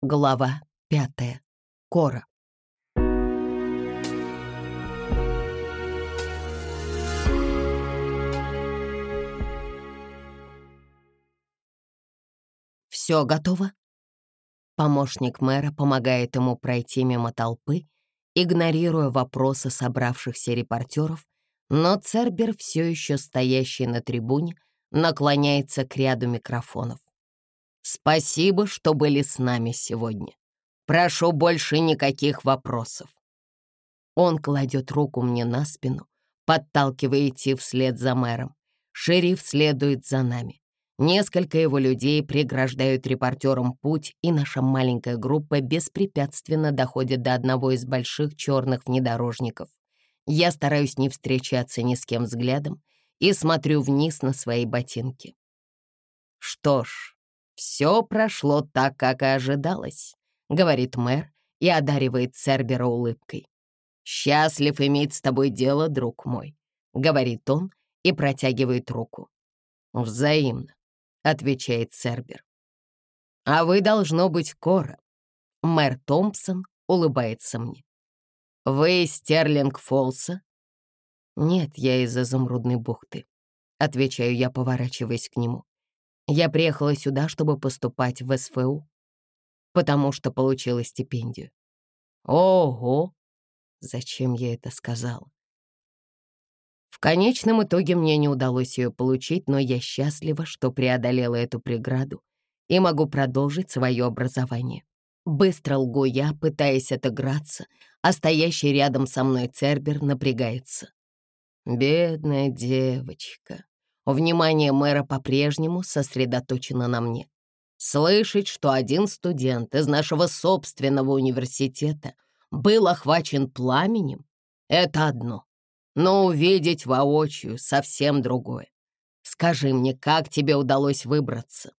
Глава пятая. Кора. «Все готово?» Помощник мэра помогает ему пройти мимо толпы, игнорируя вопросы собравшихся репортеров, но Цербер, все еще стоящий на трибуне, наклоняется к ряду микрофонов. «Спасибо, что были с нами сегодня. Прошу больше никаких вопросов». Он кладет руку мне на спину, подталкивая идти вслед за мэром. Шериф следует за нами. Несколько его людей преграждают репортерам путь, и наша маленькая группа беспрепятственно доходит до одного из больших черных внедорожников. Я стараюсь не встречаться ни с кем взглядом и смотрю вниз на свои ботинки. «Что ж, все прошло так, как и ожидалось», — говорит мэр и одаривает Цербера улыбкой. «Счастлив иметь с тобой дело, друг мой», — говорит он и протягивает руку. «Взаимно», — отвечает Цербер. «А вы, должно быть, Кора». Мэр Томпсон улыбается мне. «Вы из Стерлинг-Фолса?» «Нет, я из Изумрудной бухты», — отвечаю я, поворачиваясь к нему. «Я приехала сюда, чтобы поступать в СФУ, потому что получила стипендию». «Ого!» Зачем я это сказала? В конечном итоге мне не удалось ее получить, но я счастлива, что преодолела эту преграду и могу продолжить свое образование. Быстро лгу я, пытаясь отыграться, а стоящий рядом со мной Цербер напрягается. Бедная девочка. Внимание мэра по-прежнему сосредоточено на мне. Слышать, что один студент из нашего собственного университета был охвачен пламенем — это одно но увидеть воочию совсем другое. Скажи мне, как тебе удалось выбраться?»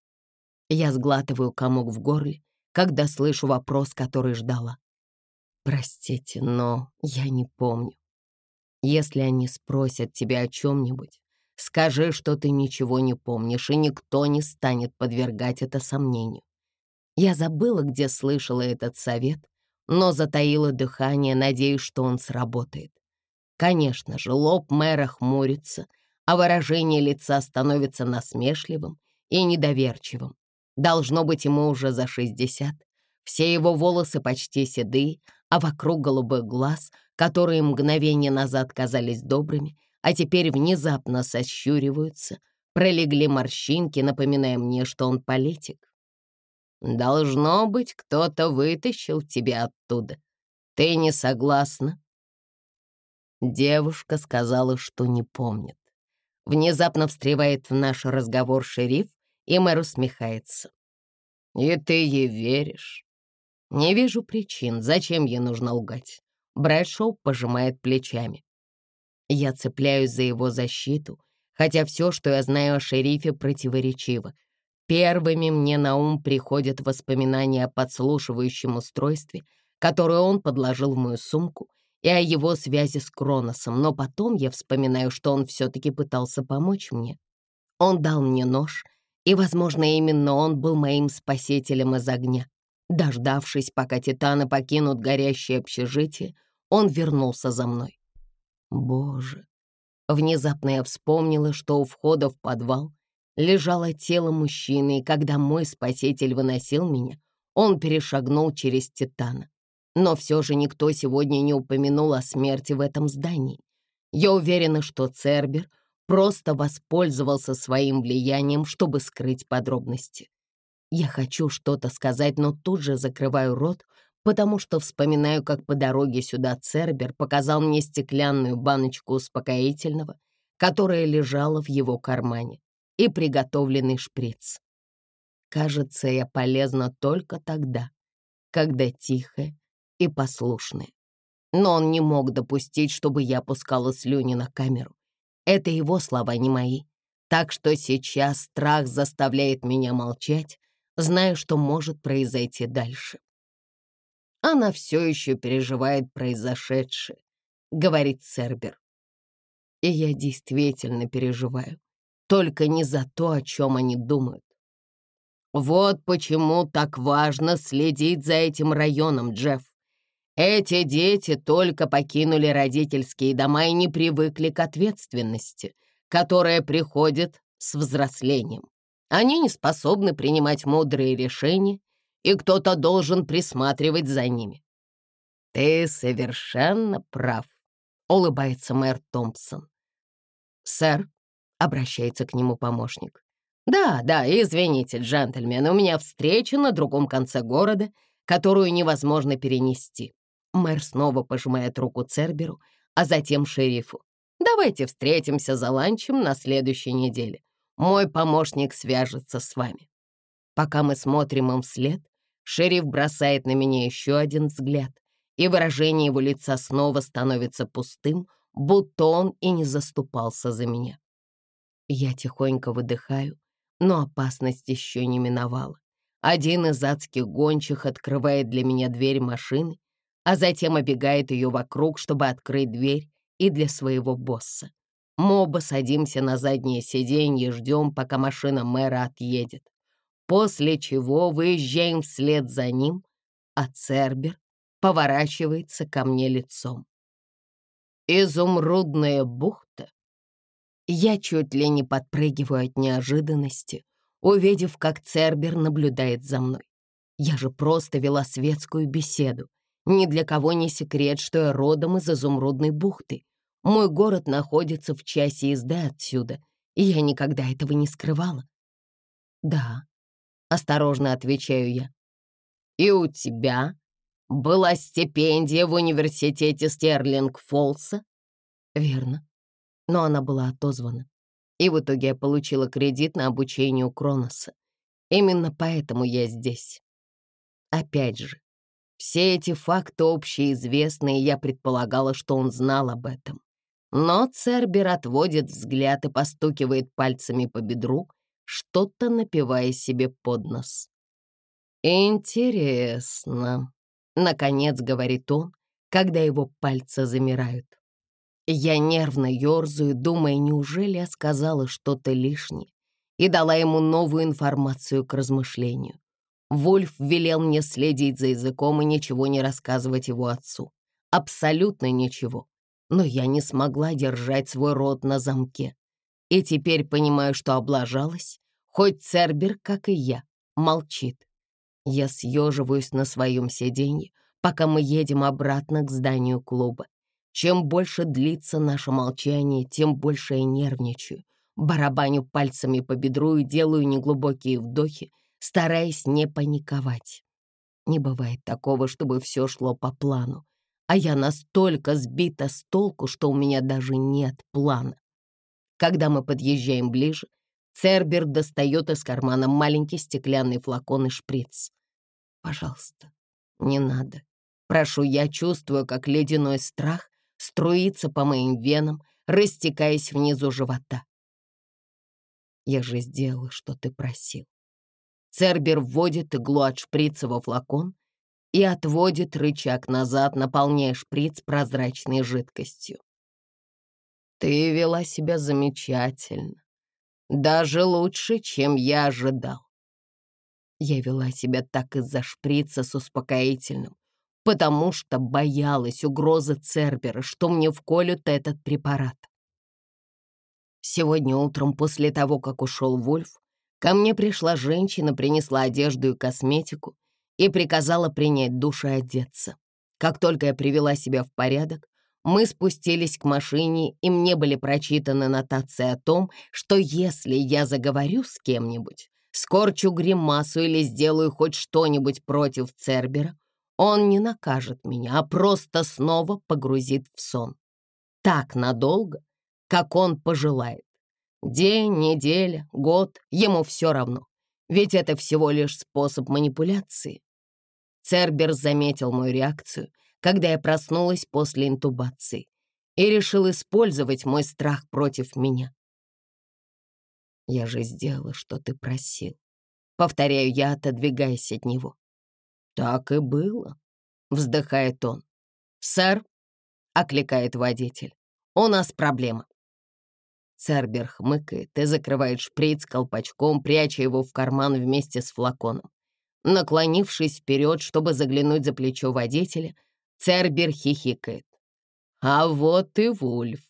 Я сглатываю комок в горле, когда слышу вопрос, который ждала. «Простите, но я не помню. Если они спросят тебя о чем-нибудь, скажи, что ты ничего не помнишь, и никто не станет подвергать это сомнению. Я забыла, где слышала этот совет, но затаила дыхание, надеясь, что он сработает. Конечно же, лоб мэра хмурится, а выражение лица становится насмешливым и недоверчивым. Должно быть ему уже за 60. Все его волосы почти седые, а вокруг голубых глаз, которые мгновение назад казались добрыми, а теперь внезапно сощуриваются, пролегли морщинки, напоминая мне, что он политик. «Должно быть, кто-то вытащил тебя оттуда. Ты не согласна?» Девушка сказала, что не помнит. Внезапно встревает в наш разговор шериф, и мэр усмехается. «И ты ей веришь?» «Не вижу причин, зачем ей нужно лгать». Брэдшоу пожимает плечами. Я цепляюсь за его защиту, хотя все, что я знаю о шерифе, противоречиво. Первыми мне на ум приходят воспоминания о подслушивающем устройстве, которое он подложил в мою сумку, и о его связи с Кроносом, но потом я вспоминаю, что он все-таки пытался помочь мне. Он дал мне нож, и, возможно, именно он был моим спасителем из огня. Дождавшись, пока титаны покинут горящее общежитие, он вернулся за мной. Боже! Внезапно я вспомнила, что у входа в подвал лежало тело мужчины, и когда мой спаситель выносил меня, он перешагнул через титана. Но все же никто сегодня не упомянул о смерти в этом здании. Я уверена, что Цербер просто воспользовался своим влиянием, чтобы скрыть подробности. Я хочу что-то сказать, но тут же закрываю рот, потому что вспоминаю, как по дороге сюда Цербер показал мне стеклянную баночку успокоительного, которая лежала в его кармане, и приготовленный шприц. Кажется, я полезна только тогда, когда тихая и послушны. Но он не мог допустить, чтобы я пускала слюни на камеру. Это его слова, не мои. Так что сейчас страх заставляет меня молчать, зная, что может произойти дальше. Она все еще переживает произошедшее, говорит Цербер. И я действительно переживаю, только не за то, о чем они думают. Вот почему так важно следить за этим районом, Джефф. Эти дети только покинули родительские дома и не привыкли к ответственности, которая приходит с взрослением. Они не способны принимать мудрые решения, и кто-то должен присматривать за ними. «Ты совершенно прав», — улыбается мэр Томпсон. «Сэр», — обращается к нему помощник. «Да, да, извините, джентльмен, у меня встреча на другом конце города, которую невозможно перенести». Мэр снова пожимает руку Церберу, а затем шерифу. «Давайте встретимся за ланчем на следующей неделе. Мой помощник свяжется с вами». Пока мы смотрим им вслед, шериф бросает на меня еще один взгляд, и выражение его лица снова становится пустым, будто он и не заступался за меня. Я тихонько выдыхаю, но опасность еще не миновала. Один из адских гончих открывает для меня дверь машины, а затем обегает ее вокруг, чтобы открыть дверь и для своего босса. Мы оба садимся на заднее сиденье и ждем, пока машина мэра отъедет. После чего выезжаем вслед за ним, а Цербер поворачивается ко мне лицом. Изумрудная бухта. Я чуть ли не подпрыгиваю от неожиданности, увидев, как Цербер наблюдает за мной. Я же просто вела светскую беседу. Ни для кого не секрет, что я родом из Изумрудной бухты. Мой город находится в часе езды отсюда, и я никогда этого не скрывала. «Да», — осторожно отвечаю я. «И у тебя была стипендия в университете Стерлинг-Фолса?» «Верно. Но она была отозвана. И в итоге я получила кредит на обучение у Кроноса. Именно поэтому я здесь. Опять же, все эти факты общеизвестны, и я предполагала, что он знал об этом. Но Цербер отводит взгляд и постукивает пальцами по бедру, что-то напивая себе под нос. «Интересно», Наконец, говорит он, когда его пальцы замирают. Я нервно ерзаю, думая, неужели я сказала что-то лишнее и дала ему новую информацию к размышлению. Вольф велел мне следить за языком и ничего не рассказывать его отцу. Абсолютно ничего. Но я не смогла держать свой рот на замке. И теперь понимаю, что облажалась, хоть Цербер, как и я, молчит. Я съеживаюсь на своем сиденье, пока мы едем обратно к зданию клуба. Чем больше длится наше молчание, тем больше я нервничаю. Барабаню пальцами по бедру и делаю неглубокие вдохи, стараясь не паниковать. Не бывает такого, чтобы все шло по плану. А я настолько сбита с толку, что у меня даже нет плана. Когда мы подъезжаем ближе, Цербер достает из кармана маленький стеклянный флакон и шприц. Пожалуйста, не надо. Прошу, я чувствую, как ледяной страх струится по моим венам, растекаясь внизу живота. Я же сделала, что ты просил. Цербер вводит иглу от шприца во флакон и отводит рычаг назад, наполняя шприц прозрачной жидкостью. Ты вела себя замечательно, даже лучше, чем я ожидал. Я вела себя так из-за шприца с успокоительным, потому что боялась угрозы Цербера, что мне вколют этот препарат. Сегодня утром, после того, как ушел Вольф, ко мне пришла женщина, принесла одежду и косметику и приказала принять душ и одеться. Как только я привела себя в порядок, мы спустились к машине, и мне были прочитаны нотации о том, что если я заговорю с кем-нибудь, скорчу гримасу или сделаю хоть что-нибудь против Цербера, он не накажет меня, а просто снова погрузит в сон. Так надолго, как он пожелает. День, неделя, год, ему все равно. Ведь это всего лишь способ манипуляции. Цербер заметил мою реакцию, когда я проснулась после интубации, и решил использовать мой страх против меня. Я же сделала, что ты просил. Повторяю я, отодвигаясь от него. Так и было, вздыхает он. Сэр, окликает водитель, у нас проблема. Цербер хмыкает и закрывает шприц колпачком, пряча его в карман вместе с флаконом. Наклонившись вперед, чтобы заглянуть за плечо водителя, Цербер хихикает. «А вот и Вульф!»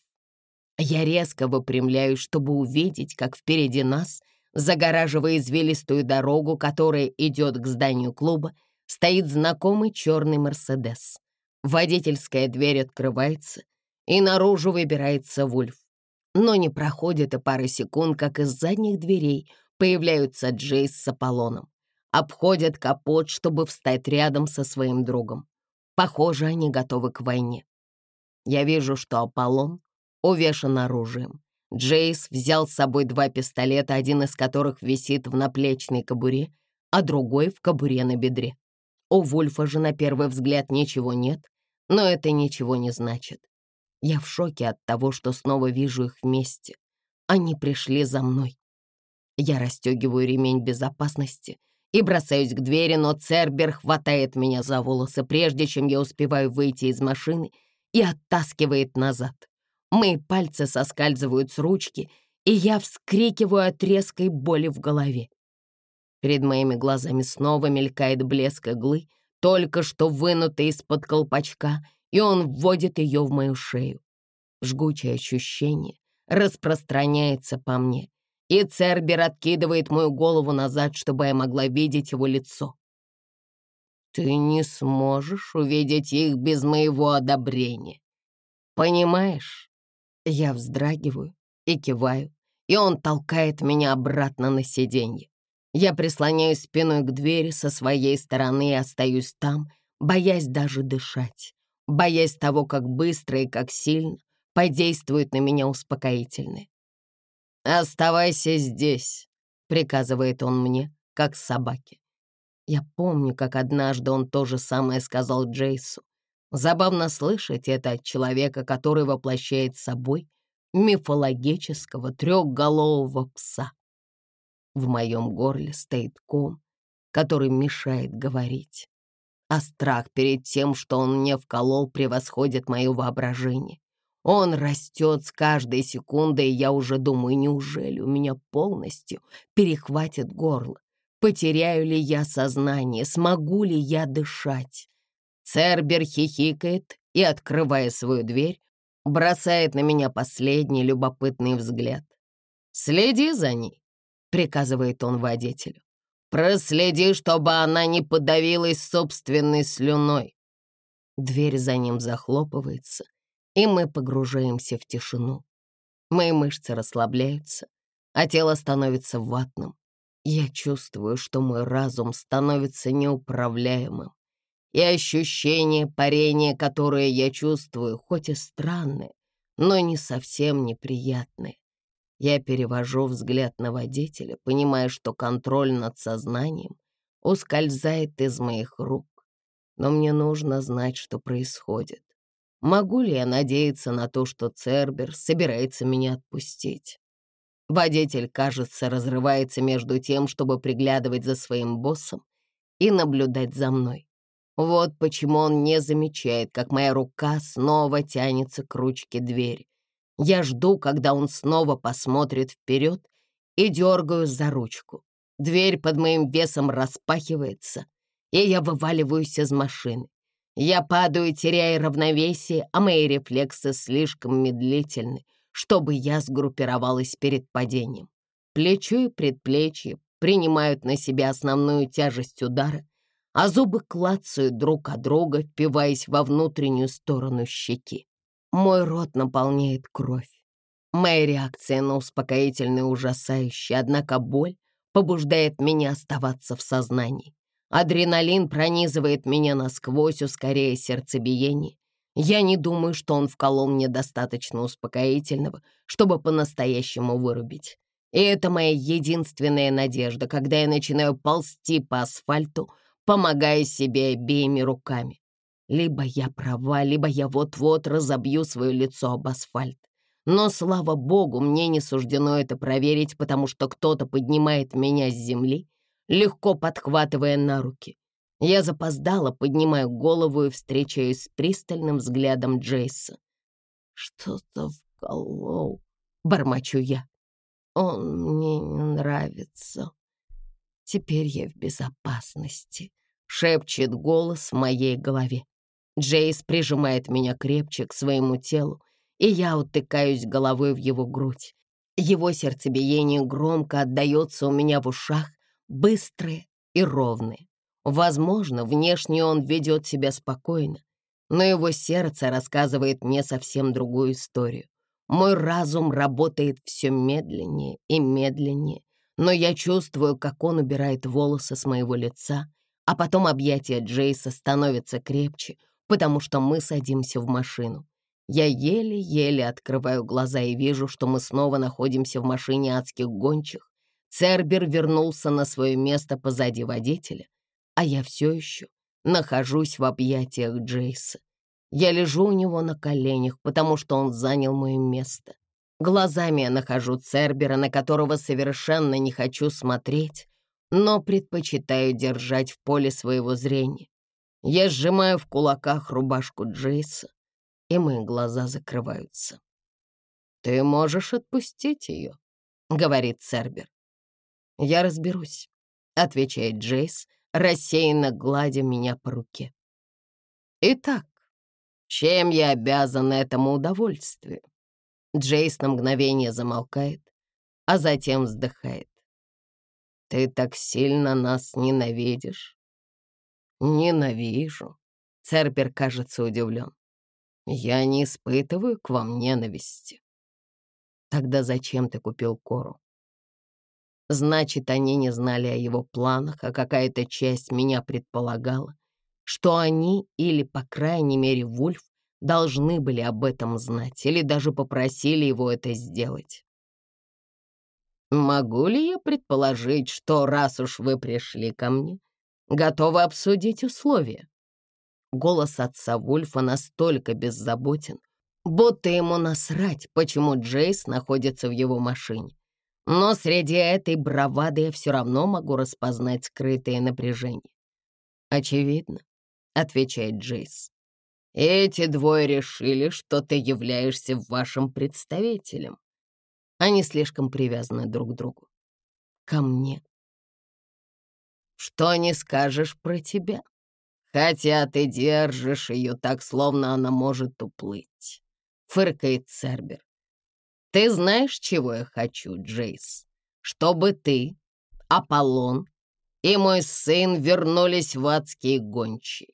Я резко выпрямляюсь, чтобы увидеть, как впереди нас, загораживая извилистую дорогу, которая идет к зданию клуба, стоит знакомый черный «Мерседес». Водительская дверь открывается, и наружу выбирается Вульф. Но не проходит и пары секунд, как из задних дверей появляются Джейс с Аполлоном. Обходят капот, чтобы встать рядом со своим другом. Похоже, они готовы к войне. Я вижу, что Аполлон увешан оружием. Джейс взял с собой два пистолета, один из которых висит в наплечной кобуре, а другой в кобуре на бедре. У Вульфа же на первый взгляд ничего нет, но это ничего не значит. Я в шоке от того, что снова вижу их вместе. Они пришли за мной. Я расстегиваю ремень безопасности и бросаюсь к двери, но Цербер хватает меня за волосы, прежде чем я успеваю выйти из машины и оттаскивает назад. Мои пальцы соскальзывают с ручки, и я вскрикиваю от резкой боли в голове. Перед моими глазами снова мелькает блеск иглы, только что вынутый из-под колпачка, и он вводит ее в мою шею. Жгучее ощущение распространяется по мне, и Цербер откидывает мою голову назад, чтобы я могла видеть его лицо. «Ты не сможешь увидеть их без моего одобрения. Понимаешь?» Я вздрагиваю и киваю, и он толкает меня обратно на сиденье. Я прислоняюсь спиной к двери со своей стороны и остаюсь там, боясь даже дышать, боясь того, как быстро и как сильно подействует на меня успокоительное. «Оставайся здесь», — приказывает он мне, как собаке. Я помню, как однажды он то же самое сказал Джейсу. Забавно слышать это от человека, который воплощает собой мифологического трехголового пса. В моем горле стоит ком, который мешает говорить. А страх перед тем, что он мне вколол, превосходит мое воображение. Он растет с каждой секундой, и я уже думаю, неужели у меня полностью перехватит горло? Потеряю ли я сознание? Смогу ли я дышать? Цербер хихикает и, открывая свою дверь, бросает на меня последний любопытный взгляд. «Следи за ней», — приказывает он водителю. «Проследи, чтобы она не подавилась собственной слюной». Дверь за ним захлопывается, и мы погружаемся в тишину. Мои мышцы расслабляются, а тело становится ватным. Я чувствую, что мой разум становится неуправляемым и ощущение парения, которое я чувствую, хоть и странное, но не совсем неприятное. Я перевожу взгляд на водителя, понимая, что контроль над сознанием ускользает из моих рук. Но мне нужно знать, что происходит. Могу ли я надеяться на то, что Цербер собирается меня отпустить? Водитель, кажется, разрывается между тем, чтобы приглядывать за своим боссом и наблюдать за мной. Вот почему он не замечает, как моя рука снова тянется к ручке двери. Я жду, когда он снова посмотрит вперед и дергаю за ручку. Дверь под моим весом распахивается, и я вываливаюсь из машины. Я падаю, теряя равновесие, а мои рефлексы слишком медлительны, чтобы я сгруппировалась перед падением. Плечо и предплечье принимают на себя основную тяжесть удара, а зубы клацают друг от друга, впиваясь во внутреннюю сторону щеки. Мой рот наполняет кровь. Моя реакция на успокоительный ужасающая, однако боль побуждает меня оставаться в сознании. Адреналин пронизывает меня насквозь, ускоряя сердцебиение. Я не думаю, что он вколол мне достаточно успокоительного, чтобы по-настоящему вырубить. И это моя единственная надежда, когда я начинаю ползти по асфальту, помогая себе обеими руками. Либо я права, либо я вот-вот разобью свое лицо об асфальт. Но, слава богу, мне не суждено это проверить, потому что кто-то поднимает меня с земли, легко подхватывая на руки. Я запоздала, поднимаю голову и встречаюсь с пристальным взглядом Джейса. «Что-то вколол», — бормочу я. «Он мне не нравится. Теперь я в безопасности», — шепчет голос в моей голове. Джейс прижимает меня крепче к своему телу, и я утыкаюсь головой в его грудь. Его сердцебиение громко отдается у меня в ушах, быстрое и ровное. Возможно, внешне он ведет себя спокойно, но его сердце рассказывает мне совсем другую историю. Мой разум работает все медленнее и медленнее, но я чувствую, как он убирает волосы с моего лица, а потом объятия Джейса становятся крепче, потому что мы садимся в машину. Я еле-еле открываю глаза и вижу, что мы снова находимся в машине адских гончих. Цербер вернулся на свое место позади водителя, а я все еще нахожусь в объятиях Джейса. Я лежу у него на коленях, потому что он занял мое место. Глазами я нахожу Цербера, на которого совершенно не хочу смотреть, но предпочитаю держать в поле своего зрения. Я сжимаю в кулаках рубашку Джейса, и мои глаза закрываются. «Ты можешь отпустить ее», — говорит Цербер. «Я разберусь», — отвечает Джейс, рассеянно гладя меня по руке. «Итак, чем я обязан этому удовольствию?» Джейс на мгновение замолкает, а затем вздыхает. «Ты так сильно нас ненавидишь?» «Ненавижу», — Цербер кажется удивлен. «Я не испытываю к вам ненависти». «Тогда зачем ты купил Кору?» Значит, они не знали о его планах, а какая-то часть меня предполагала, что они, или, по крайней мере, Вульф, должны были об этом знать или даже попросили его это сделать. «Могу ли я предположить, что, раз уж вы пришли ко мне, готовы обсудить условия?» Голос отца Вульфа настолько беззаботен, будто ему насрать, почему Джейс находится в его машине. Но среди этой бравады я все равно могу распознать скрытое напряжение. «Очевидно», — отвечает Джейс. «Эти двое решили, что ты являешься вашим представителем. Они слишком привязаны друг к другу. Ко мне. Что не скажешь про тебя? Хотя ты держишь ее так, словно она может уплыть», — фыркает Цербер. Ты знаешь, чего я хочу, Джейс? Чтобы ты, Аполлон и мой сын вернулись в адские гончие.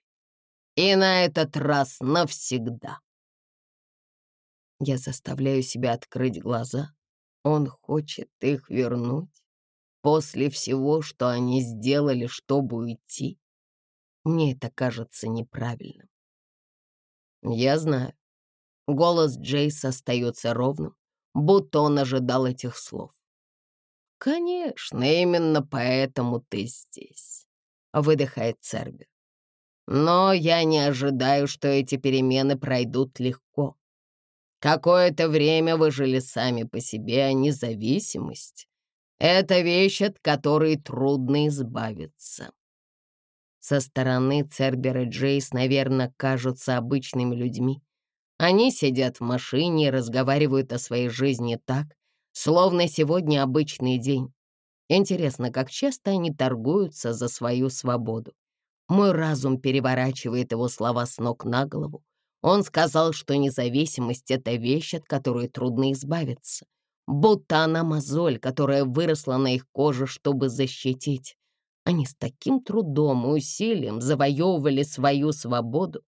И на этот раз навсегда. Я заставляю себя открыть глаза. Он хочет их вернуть после всего, что они сделали, чтобы уйти. Мне это кажется неправильным. Я знаю. Голос Джейса остается ровным, будто он ожидал этих слов. «Конечно, именно поэтому ты здесь», — выдыхает Цербер. «Но я не ожидаю, что эти перемены пройдут легко. Какое-то время вы жили сами по себе, а независимость — это вещь, от которой трудно избавиться». Со стороны Цербер и Джейс, наверное, кажутся обычными людьми, они сидят в машине и разговаривают о своей жизни так, словно сегодня обычный день. Интересно, как часто они торгуются за свою свободу. Мой разум переворачивает его слова с ног на голову. Он сказал, что независимость — это вещь, от которой трудно избавиться. Будто она мозоль, которая выросла на их коже, чтобы защитить. Они с таким трудом и усилием завоевывали свою свободу,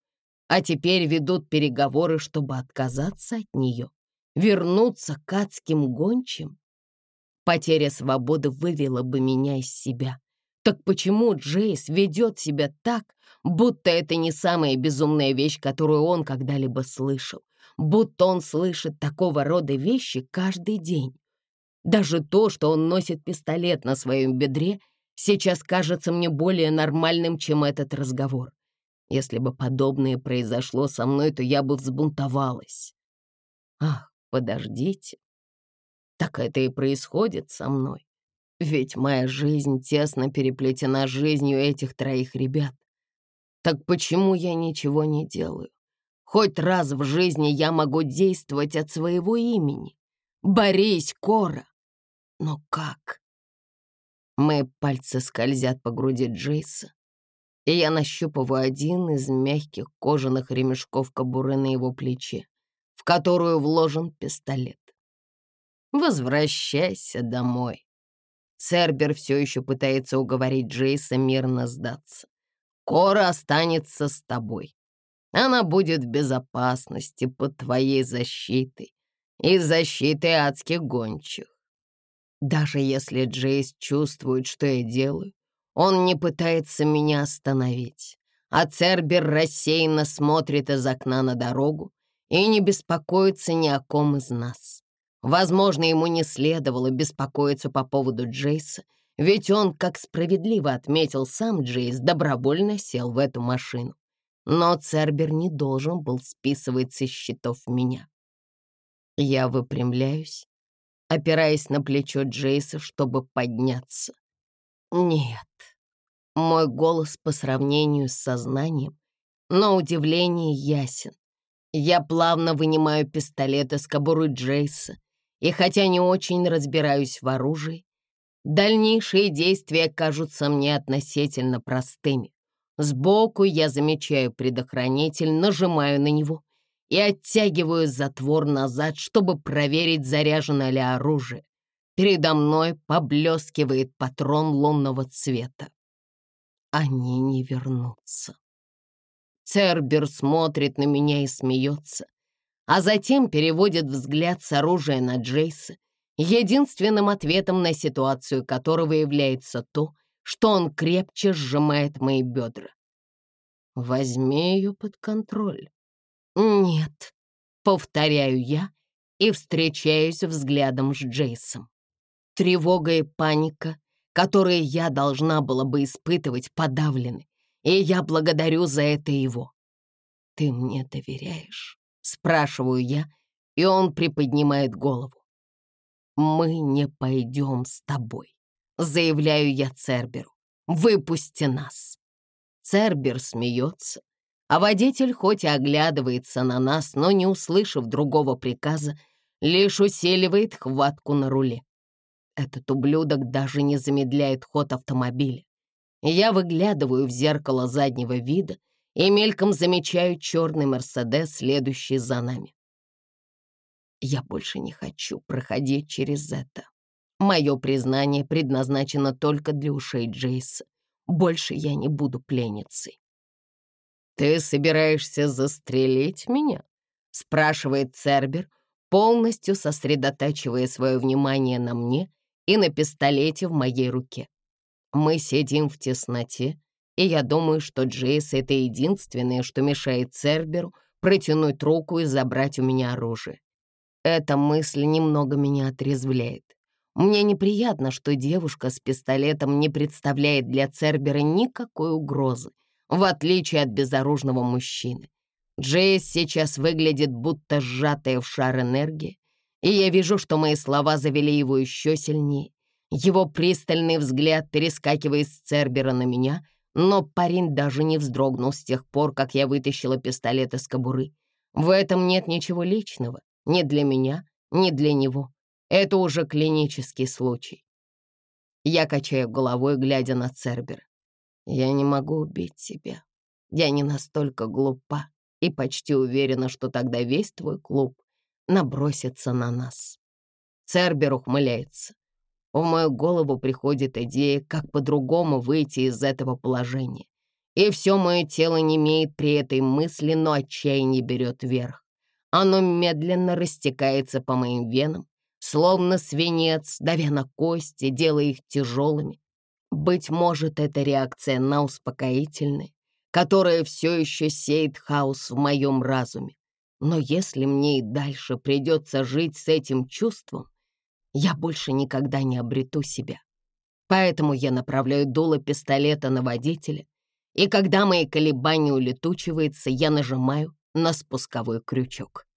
а теперь ведут переговоры, чтобы отказаться от нее, вернуться к адским гончим. Потеря свободы вывела бы меня из себя. Так почему Джейс ведет себя так, будто это не самая безумная вещь, которую он когда-либо слышал, будто он слышит такого рода вещи каждый день? Даже то, что он носит пистолет на своем бедре, сейчас кажется мне более нормальным, чем этот разговор. Если бы подобное произошло со мной, то я бы взбунтовалась. Ах, подождите. Так это и происходит со мной. Ведь моя жизнь тесно переплетена жизнью этих троих ребят. Так почему я ничего не делаю? Хоть раз в жизни я могу действовать от своего имени. Борись, Кора! Но как? Мои пальцы скользят по груди Джейса, и я нащупываю один из мягких кожаных ремешков кобуры на его плече, в которую вложен пистолет. «Возвращайся домой». Цербер все еще пытается уговорить Джейса мирно сдаться. «Кора останется с тобой. Она будет в безопасности под твоей защитой и защитой адских гончих. Даже если Джейс чувствует, что я делаю, он не пытается меня остановить. А Цербер рассеянно смотрит из окна на дорогу и не беспокоится ни о ком из нас. Возможно, ему не следовало беспокоиться по поводу Джейса, ведь он, как справедливо отметил сам Джейс, добровольно сел в эту машину. Но Цербер не должен был списывать со счетов меня. Я выпрямляюсь, опираясь на плечо Джейса, чтобы подняться. Нет, мой голос по сравнению с сознанием, но удивление ясен. Я плавно вынимаю пистолет из кобуры Джейса, и хотя не очень разбираюсь в оружии, дальнейшие действия кажутся мне относительно простыми. Сбоку я замечаю предохранитель, нажимаю на него и оттягиваю затвор назад, чтобы проверить, заряжено ли оружие. Передо мной поблескивает патрон лунного цвета. Они не вернутся. Цербер смотрит на меня и смеется, а затем переводит взгляд с оружия на Джейса, единственным ответом на ситуацию которого является то, что он крепче сжимает мои бедра. Возьми ее под контроль. «Нет», — повторяю я и встречаюсь взглядом с Джейсом. Тревога и паника, которые я должна была бы испытывать, подавлены, и я благодарю за это его. «Ты мне доверяешь?» — спрашиваю я, и он приподнимает голову. «Мы не пойдем с тобой», — заявляю я Церберу. «Выпусти нас». Цербер смеется, а водитель хоть и оглядывается на нас, но не услышав другого приказа, лишь усиливает хватку на руле. Этот ублюдок даже не замедляет ход автомобиля. Я выглядываю в зеркало заднего вида и мельком замечаю черный «Мерседес», следующий за нами. Я больше не хочу проходить через это. Мое признание предназначено только для ушей Джейса. Больше я не буду пленницей. «Ты собираешься застрелить меня?» — спрашивает Цербер, полностью сосредотачивая свое внимание на мне и на пистолете в моей руке. Мы сидим в тесноте, и я думаю, что Джейс — это единственное, что мешает Церберу протянуть руку и забрать у меня оружие. Эта мысль немного меня отрезвляет. Мне неприятно, что девушка с пистолетом не представляет для Цербера никакой угрозы, в отличие от безоружного мужчины. Джейс сейчас выглядит будто сжатая в шар энергии, и я вижу, что мои слова завели его еще сильнее. Его пристальный взгляд перескакивает с Цербера на меня, но парень даже не вздрогнул с тех пор, как я вытащила пистолет из кобуры. В этом нет ничего личного, ни для меня, ни для него. Это уже клинический случай. Я качаю головой, глядя на Цербера. Я не могу убить тебя. Я не настолько глупа и почти уверена, что тогда весь твой клуб набросится на нас. Цербер ухмыляется. В мою голову приходит идея, как по-другому выйти из этого положения. И все мое тело не имеет при этой мысли, но отчаяние берет верх. Оно медленно растекается по моим венам, словно свинец, давя на кости, делая их тяжелыми, быть может, это реакция на успокоительное, которое все еще сеет хаос в моем разуме. Но если мне и дальше придется жить с этим чувством, я больше никогда не обрету себя. Поэтому я направляю дуло пистолета на водителя, и когда мои колебания улетучиваются, я нажимаю на спусковой крючок.